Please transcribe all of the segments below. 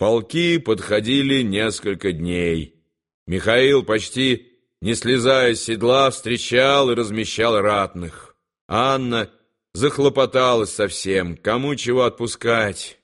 Полки подходили несколько дней. Михаил почти не слезая с седла встречал и размещал ратных. Анна захлопоталась совсем, кому чего отпускать.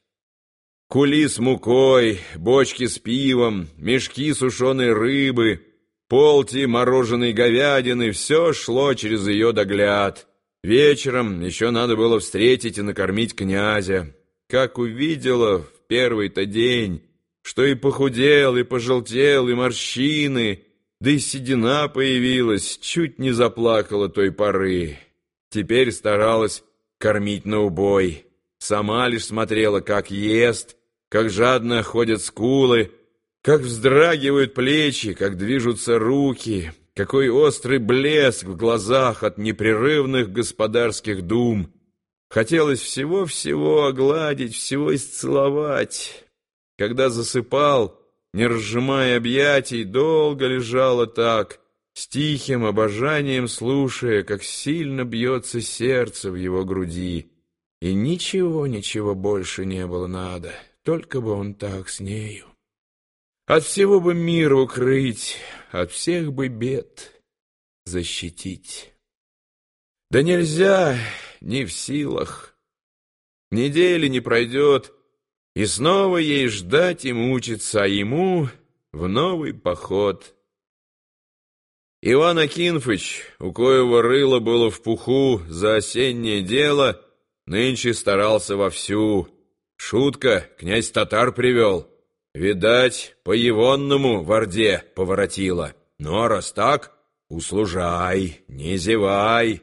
Кули с мукой, бочки с пивом, мешки сушеной рыбы, полти мороженой говядины — все шло через ее догляд. Вечером еще надо было встретить и накормить князя. Как увидела первый-то день, что и похудел, и пожелтел, и морщины, да и седина появилась, чуть не заплакала той поры. Теперь старалась кормить на убой. Сама лишь смотрела, как ест, как жадно ходят скулы, как вздрагивают плечи, как движутся руки, какой острый блеск в глазах от непрерывных господарских дум. Хотелось всего-всего огладить, всего исцеловать. Когда засыпал, не разжимая объятий, долго лежала так, с тихим обожанием слушая, как сильно бьется сердце в его груди. И ничего, ничего больше не было надо, только бы он так с нею. От всего бы мира укрыть, от всех бы бед защитить. Да нельзя, не в силах. Недели не пройдет, и снова ей ждать и мучиться, а ему в новый поход. Иван Акинфыч, у коего рыло было в пуху за осеннее дело, нынче старался вовсю. Шутка, князь татар привел — Видать, по егонному в Орде поворотило. Ну, а раз так, услужай, не зевай.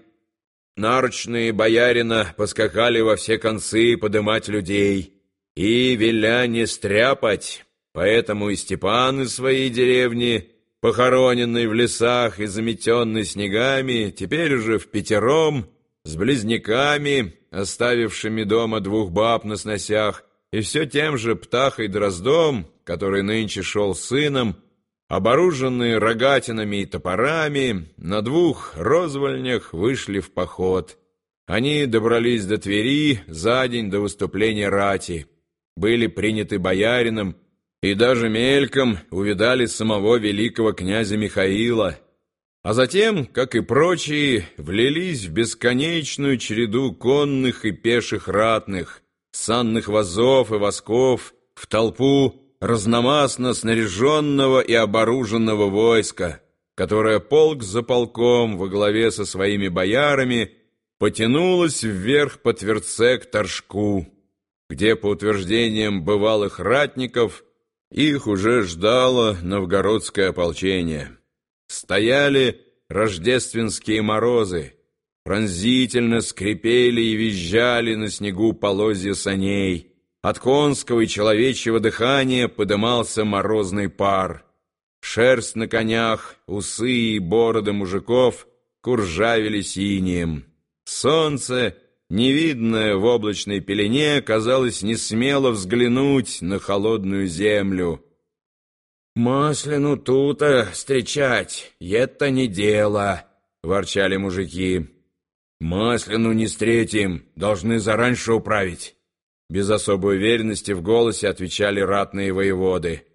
Нарочные боярина поскакали во все концы подымать людей. И, веля не стряпать, поэтому и Степан из своей деревни, похороненный в лесах и заметенный снегами, теперь уже в пятером, с близняками, оставившими дома двух баб на сносях, и все тем же Птахой Дроздом, который нынче шел сыном, оборуженные рогатинами и топорами, на двух розвольнях вышли в поход. Они добрались до Твери за день до выступления рати, были приняты боярином и даже мельком увидали самого великого князя Михаила, а затем, как и прочие, влились в бесконечную череду конных и пеших ратных, санных вазов и восков в толпу разномастно снаряженного и оборуженного войска, которое полк за полком во главе со своими боярами потянулось вверх по Тверце к Торжку, где, по утверждениям бывалых ратников, их уже ждало новгородское ополчение. Стояли рождественские морозы, пронзительно скрипели и визжали на снегу полозья саней. От конского и человечьего дыхания подымался морозный пар. Шерсть на конях, усы и бороды мужиков куржавили синим. Солнце, невидное в облачной пелене, казалось, не смело взглянуть на холодную землю. «Маслину тута встречать, это не дело», — ворчали мужики. «Маслину не встретим, должны зараньше управить». Без особой уверенности в голосе отвечали ратные воеводы.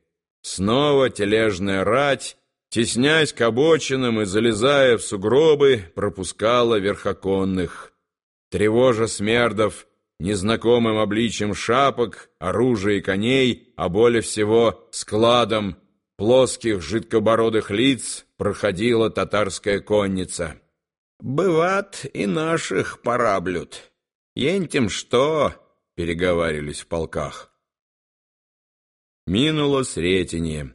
Снова тележная рать, теснясь к обочинам и залезая в сугробы, пропускала верхоконных. Тревожа смердов, незнакомым обличием шапок, оружия и коней, а более всего складом плоских жидкобородых лиц проходила татарская конница. «Быват и наших пораблют. Ентим что?» — переговаривались в полках. Минуло Сретенье.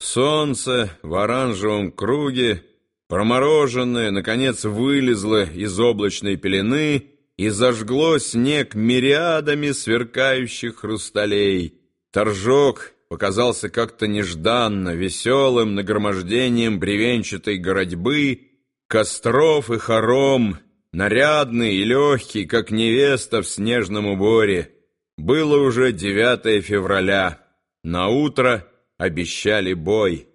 Солнце в оранжевом круге, промороженное, наконец вылезло из облачной пелены и зажгло снег мириадами сверкающих хрусталей. Торжок показался как-то нежданно веселым нагромождением бревенчатой городьбы, Костров и хором, нарядный и легкий, как невеста в снежном уборе. Было уже 9 февраля. На утро обещали бой.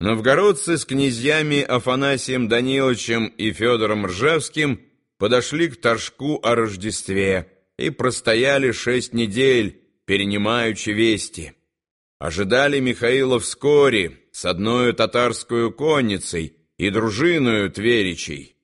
Новгородцы с князьями Афанасием Даниловичем и Федором Ржевским подошли к торжку о Рождестве и простояли шесть недель, перенимаючи вести. Ожидали Михаила вскоре с одной татарскую конницей и дружиною Тверичей.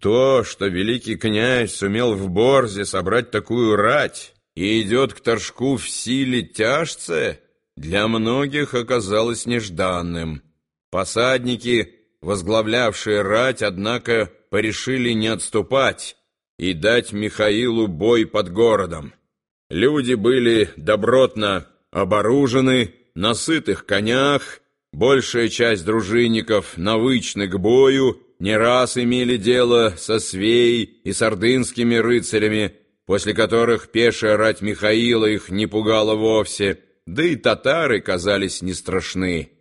То, что великий князь сумел в Борзе собрать такую рать и идет к Торжку в силе тяжце, для многих оказалось нежданным. Посадники, возглавлявшие рать, однако, порешили не отступать и дать Михаилу бой под городом. Люди были добротно оборужены, на сытых конях, большая часть дружинников навычны к бою, не раз имели дело со свей и сардынскими рыцарями, после которых пешая рать Михаила их не пугала вовсе, да и татары казались не страшны.